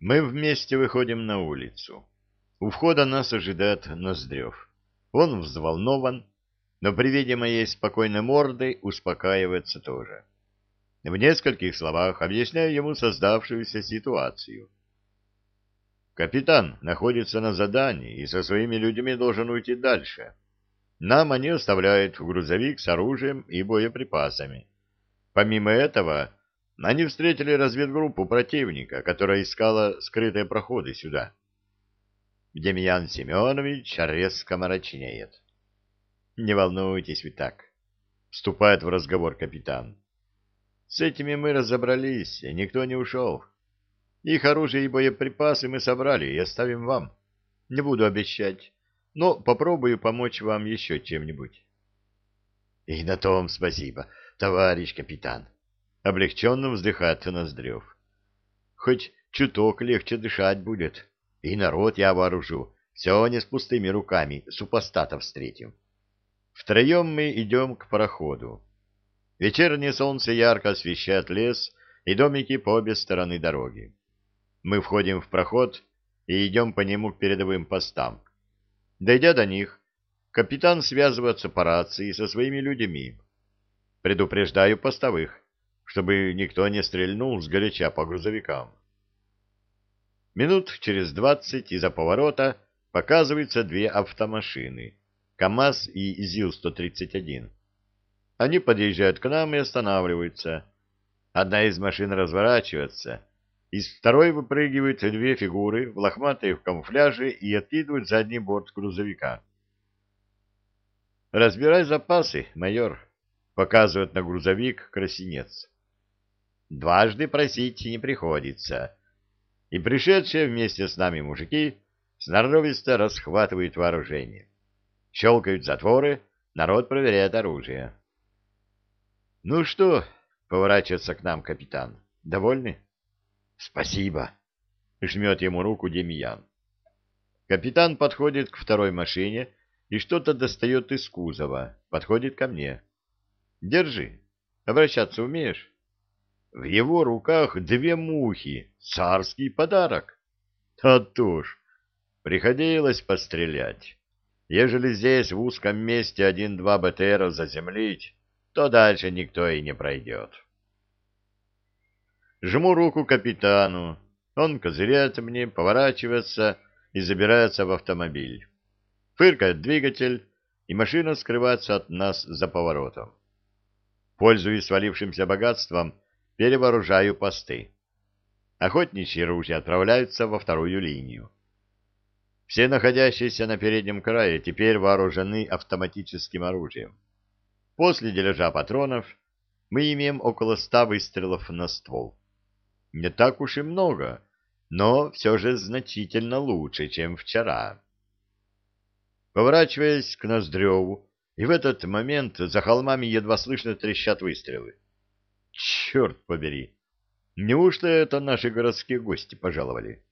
Мы вместе выходим на улицу. У входа нас ожидает Ноздрев. Он взволнован, но при виде моей спокойной морды успокаивается тоже. В нескольких словах объясняю ему создавшуюся ситуацию. Капитан находится на задании и со своими людьми должен уйти дальше. Нам они оставляют грузовик с оружием и боеприпасами. Помимо этого, они встретили разведгруппу противника, которая искала скрытые проходы сюда. Демьян Семенович резко мрачнеет. Не волнуйтесь вы так, вступает в разговор капитан. С этими мы разобрались, никто не ушел. Их оружие и боеприпасы мы собрали и оставим вам. Не буду обещать, но попробую помочь вам еще чем-нибудь. — И на том спасибо, товарищ капитан. Облегченно вздыхает Ноздрев. — Хоть чуток легче дышать будет. И народ я вооружу. Все не с пустыми руками, супостата встретим. Втроем мы идем к пароходу. Вечернее солнце ярко освещает лес и домики по обе стороны дороги. Мы входим в проход и идем по нему к передовым постам. Дойдя до них, капитан связывается по рации со своими людьми. Предупреждаю постовых, чтобы никто не стрельнул с горяча по грузовикам. Минут через двадцать из-за поворота показываются две автомашины — КАМАЗ и ЗИЛ-131. Они подъезжают к нам и останавливаются. Одна из машин разворачивается, из второй выпрыгивают две фигуры, в лохматые в камуфляже, и откидывают задний борт грузовика. «Разбирай запасы, майор», — показывает на грузовик красинец. «Дважды просить не приходится» и пришедшие вместе с нами мужики сноровисто расхватывают вооружение. Щелкают затворы, народ проверяет оружие. — Ну что, — поворачивается к нам капитан, — довольны? — Спасибо, — жмет ему руку Демьян. Капитан подходит к второй машине и что-то достает из кузова, подходит ко мне. — Держи. Обращаться умеешь? В его руках две мухи, царский подарок. А то ж, приходилось пострелять. Ежели здесь в узком месте один-два БТРа заземлить, то дальше никто и не пройдет. Жму руку капитану. Он козыряет мне, поворачивается и забирается в автомобиль. Фыркает двигатель, и машина скрывается от нас за поворотом. Пользуясь свалившимся богатством, перевооружаю посты. Охотничьи ружья отправляются во вторую линию. Все находящиеся на переднем крае теперь вооружены автоматическим оружием. После дележа патронов мы имеем около ста выстрелов на ствол. Не так уж и много, но все же значительно лучше, чем вчера. Поворачиваясь к Ноздреву, и в этот момент за холмами едва слышно трещат выстрелы. Черт побери! Неужто это наши городские гости пожаловали?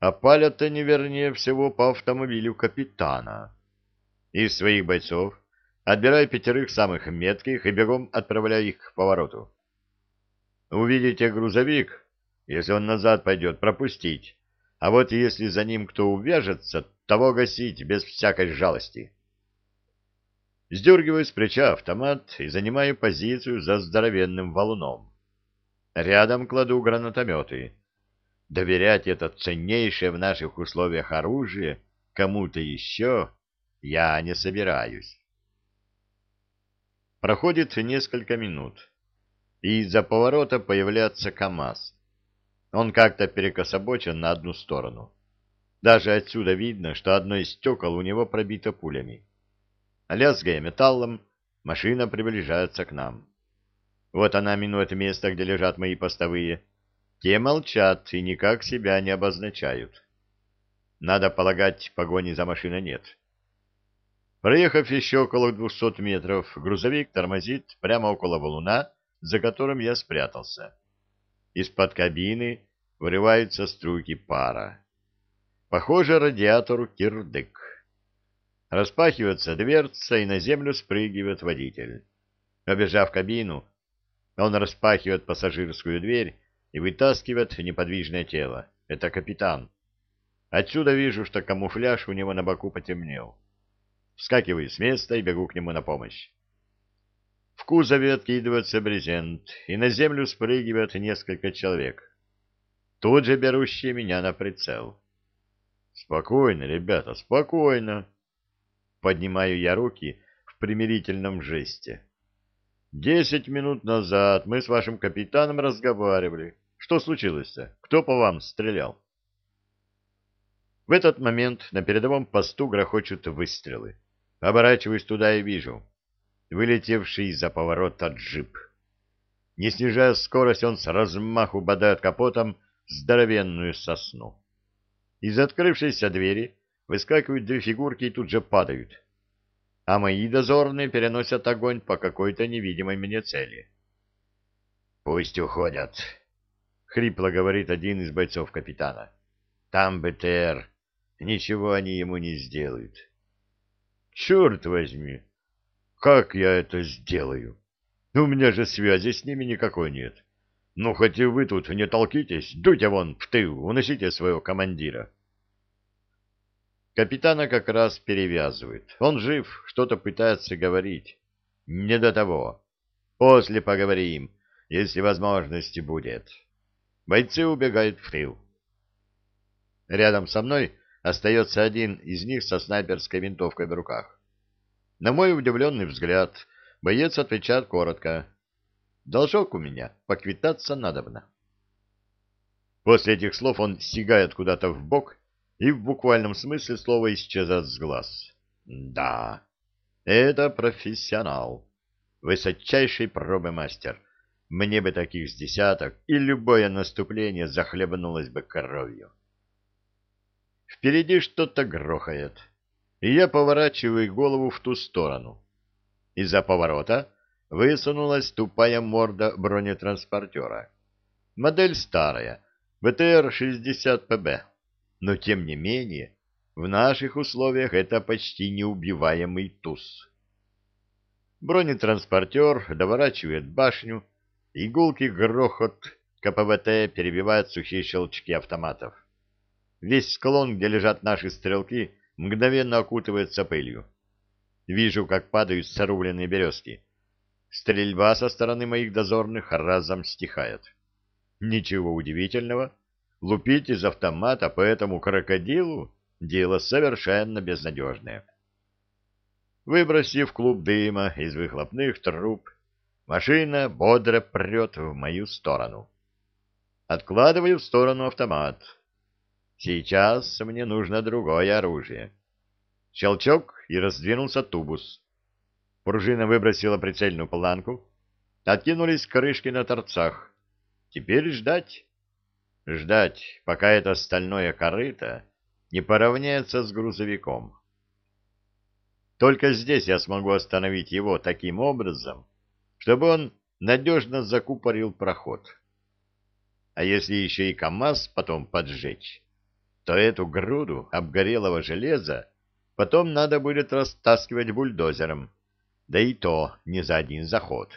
А палят они, вернее всего, по автомобилю капитана. Из своих бойцов Отбираю пятерых самых метких и бегом отправляю их к повороту. Увидите грузовик, если он назад пойдет, пропустить, а вот если за ним кто увяжется, того гасить без всякой жалости. Сдергиваю с плеча автомат и занимаю позицию за здоровенным валуном. Рядом кладу гранатометы. Доверять это ценнейшее в наших условиях оружие кому-то еще я не собираюсь. Проходит несколько минут, и из-за поворота появляется КАМАЗ. Он как-то перекособочен на одну сторону. Даже отсюда видно, что одно из стекол у него пробито пулями. Лязгая металлом, машина приближается к нам. Вот она минует место, где лежат мои постовые. Те молчат и никак себя не обозначают. Надо полагать, погони за машиной нет. Проехав еще около двухсот метров, грузовик тормозит прямо около валуна, за которым я спрятался. Из-под кабины вырываются струйки пара. Похоже, радиатор кирдык. Распахивается дверца, и на землю спрыгивает водитель. Обежав кабину, он распахивает пассажирскую дверь и вытаскивает неподвижное тело. Это капитан. Отсюда вижу, что камуфляж у него на боку потемнел. Вскакиваю с места и бегу к нему на помощь. В кузове откидывается брезент, и на землю спрыгивает несколько человек. Тут же берущие меня на прицел. Спокойно, ребята, спокойно. Поднимаю я руки в примирительном жесте. Десять минут назад мы с вашим капитаном разговаривали. Что случилось-то? Кто по вам стрелял? В этот момент на передовом посту грохочут выстрелы. Оборачиваюсь туда и вижу. Вылетевший из-за поворота джип. Не снижая скорость, он с размаху бодает капотом здоровенную сосну. Из открывшейся двери выскакивают две фигурки и тут же падают. А мои дозорные переносят огонь по какой-то невидимой мне цели. «Пусть уходят», — хрипло говорит один из бойцов капитана. «Там БТР. Ничего они ему не сделают». «Черт возьми! Как я это сделаю? У меня же связи с ними никакой нет. Ну, хоть и вы тут не толкитесь, дуйте вон в тыл, уносите своего командира. Капитана как раз перевязывает. Он жив, что-то пытается говорить. Не до того. После поговорим, если возможности будет. Бойцы убегают в тыл. Рядом со мной остается один из них со снайперской винтовкой в руках. На мой удивленный взгляд, боец отвечает коротко. Должок у меня, поквитаться надобно. После этих слов он сигает куда-то в бок и в буквальном смысле слова исчезает с глаз. Да, это профессионал, высочайший пробы мастер. Мне бы таких с десяток, и любое наступление захлебнулось бы кровью. Впереди что-то грохает, и я поворачиваю голову в ту сторону. Из-за поворота высунулась тупая морда бронетранспортера. Модель старая, БТР-60ПБ, но тем не менее в наших условиях это почти неубиваемый туз. Бронетранспортер доворачивает башню, и грохот КПВТ перебивает сухие щелчки автоматов. Весь склон, где лежат наши стрелки, мгновенно окутывается пылью. Вижу, как падают сорубленные березки. Стрельба со стороны моих дозорных разом стихает. Ничего удивительного. Лупить из автомата по этому крокодилу — дело совершенно безнадежное. Выбросив клуб дыма из выхлопных труб, машина бодро прет в мою сторону. Откладываю в сторону автомат. Сейчас мне нужно другое оружие. Щелчок, и раздвинулся тубус. Пружина выбросила прицельную планку. Откинулись крышки на торцах. Теперь ждать. Ждать, пока это стальное корыто не поравняется с грузовиком. Только здесь я смогу остановить его таким образом, чтобы он надежно закупорил проход. А если еще и КамАЗ потом поджечь, то эту груду обгорелого железа потом надо будет растаскивать бульдозером да и то не за один заход.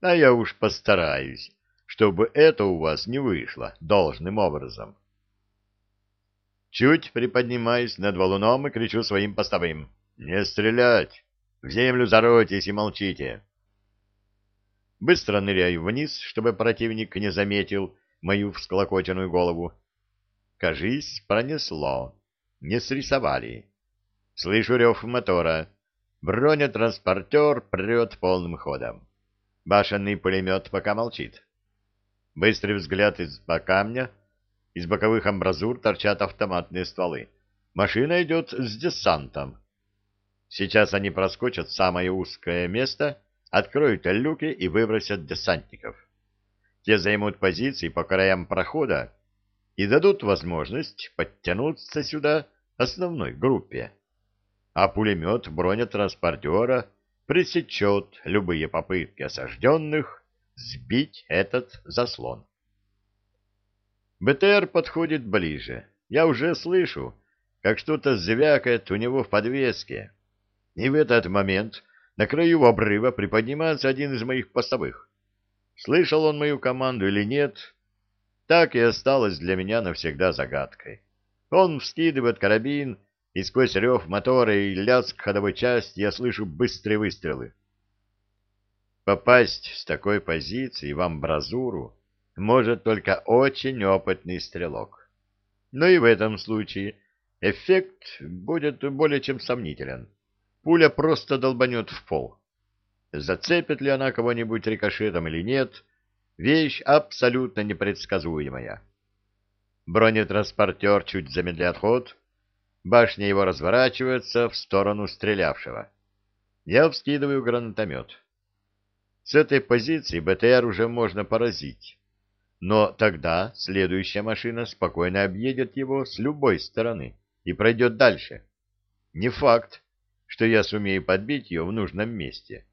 А я уж постараюсь, чтобы это у вас не вышло должным образом. Чуть приподнимаюсь над валуном и кричу своим постовым. «Не стрелять! В землю заройтесь и молчите!» Быстро ныряю вниз, чтобы противник не заметил мою всклокоченную голову. Кажись, пронесло. Не срисовали. Слышу рев мотора. Бронетранспортер прет полным ходом. Башенный пулемет пока молчит. Быстрый взгляд из-за камня. Из боковых амбразур торчат автоматные стволы. Машина идет с десантом. Сейчас они проскочат самое узкое место, откроют люки и выбросят десантников. Те займут позиции по краям прохода и дадут возможность подтянуться сюда основной группе а пулемет бронетранспортера пресечет любые попытки осажденных сбить этот заслон. БТР подходит ближе. Я уже слышу, как что-то звякает у него в подвеске. И в этот момент на краю обрыва приподнимается один из моих постовых. Слышал он мою команду или нет, так и осталось для меня навсегда загадкой. Он вскидывает карабин, и сквозь рев мотора и лязг ходовой части я слышу быстрые выстрелы. Попасть с такой позиции в амбразуру может только очень опытный стрелок. Но и в этом случае эффект будет более чем сомнителен. Пуля просто долбанет в пол. Зацепит ли она кого-нибудь рикошетом или нет, вещь абсолютно непредсказуемая. Бронетранспортер чуть замедляет ход, башня его разворачивается в сторону стрелявшего. Я вскидываю гранатомет. С этой позиции БТР уже можно поразить. Но тогда следующая машина спокойно объедет его с любой стороны и пройдет дальше. Не факт, что я сумею подбить ее в нужном месте.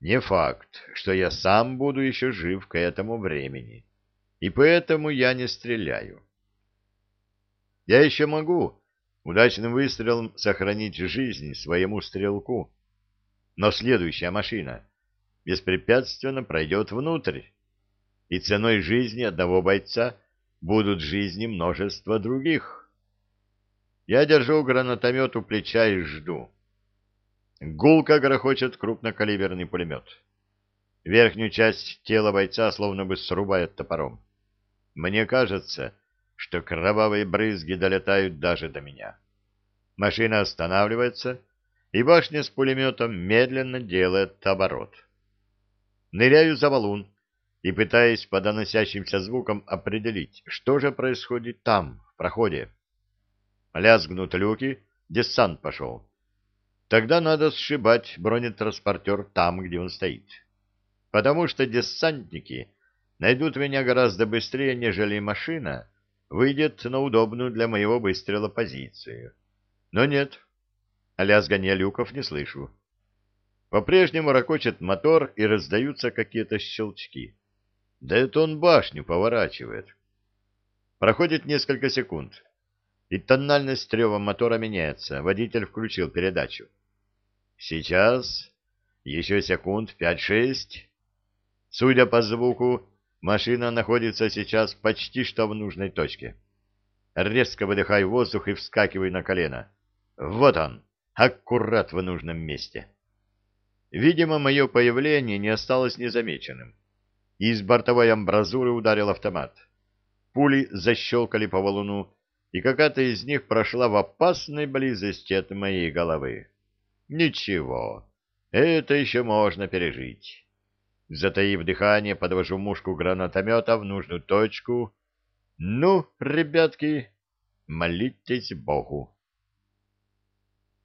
Не факт, что я сам буду еще жив к этому времени, и поэтому я не стреляю. Я еще могу удачным выстрелом сохранить жизнь своему стрелку, но следующая машина беспрепятственно пройдет внутрь, и ценой жизни одного бойца будут жизни множества других. Я держу гранатомет у плеча и жду. Гулко грохочет крупнокалиберный пулемет. Верхнюю часть тела бойца словно бы срубает топором. Мне кажется, что кровавые брызги долетают даже до меня. Машина останавливается, и башня с пулеметом медленно делает оборот. Ныряю за валун и пытаясь по доносящимся звукам определить, что же происходит там, в проходе. Лязгнут люки, десант пошел. Тогда надо сшибать бронетранспортер там, где он стоит. Потому что десантники найдут меня гораздо быстрее, нежели машина выйдет на удобную для моего выстрела позицию. Но нет, лязгания люков не слышу. По-прежнему ракочет мотор и раздаются какие-то щелчки. Да это он башню поворачивает. Проходит несколько секунд, и тональность рева мотора меняется. Водитель включил передачу. Сейчас. Еще секунд пять-шесть. Судя по звуку, машина находится сейчас почти что в нужной точке. Резко выдыхаю воздух и вскакиваю на колено. Вот он, аккурат в нужном месте. Видимо, мое появление не осталось незамеченным. Из бортовой амбразуры ударил автомат. Пули защелкали по валуну, и какая-то из них прошла в опасной близости от моей головы. Ничего, это еще можно пережить. Затаив дыхание, подвожу мушку гранатомета в нужную точку. Ну, ребятки, молитесь Богу.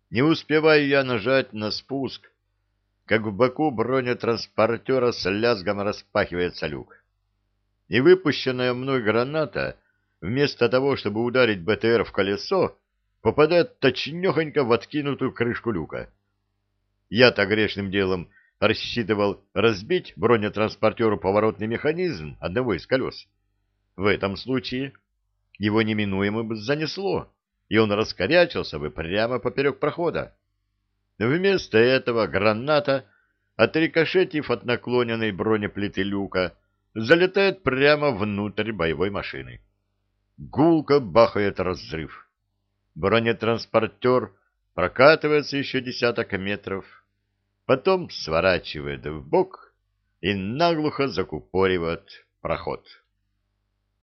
Не успеваю я нажать на спуск, как в боку бронетранспортера с лязгом распахивается люк. И выпущенная мной граната, вместо того, чтобы ударить БТР в колесо, попадает точнёхонько в откинутую крышку люка. Я-то грешным делом рассчитывал разбить бронетранспортеру поворотный механизм одного из колес. В этом случае его неминуемо бы занесло, и он раскорячился бы прямо поперек прохода. Вместо этого граната, отрикошетив от наклоненной бронеплиты люка, залетает прямо внутрь боевой машины. Гулко бахает разрыв. Бронетранспортер прокатывается еще десяток метров, потом сворачивает в бок и наглухо закупоривает проход.